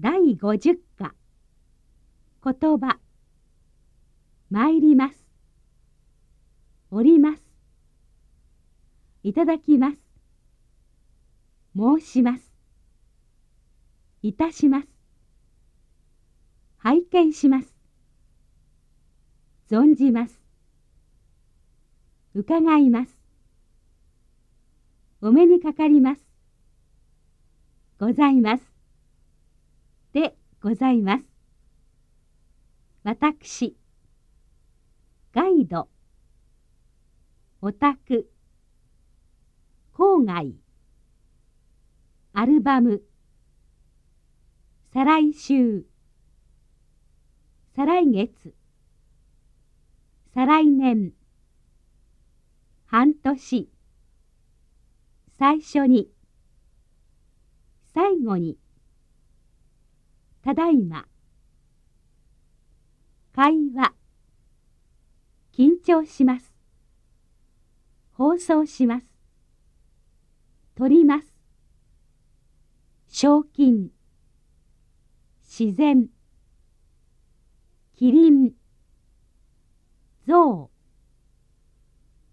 第50課。言葉。参ります。おります。いただきます。申します。いたします。拝見します。存じます。伺います。お目にかかります。ございます。でございます。私、ガイド、オタク、郊外、アルバム、再来週、再来月、再来年、半年、最初に、最後に、ただいま。会話。緊張します。放送します。取ります。賞金。自然。キリン。象。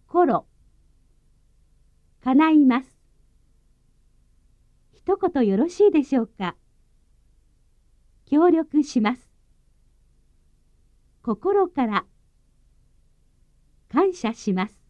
コロ。叶います。一言よろしいでしょうか？協力します。心から感謝します。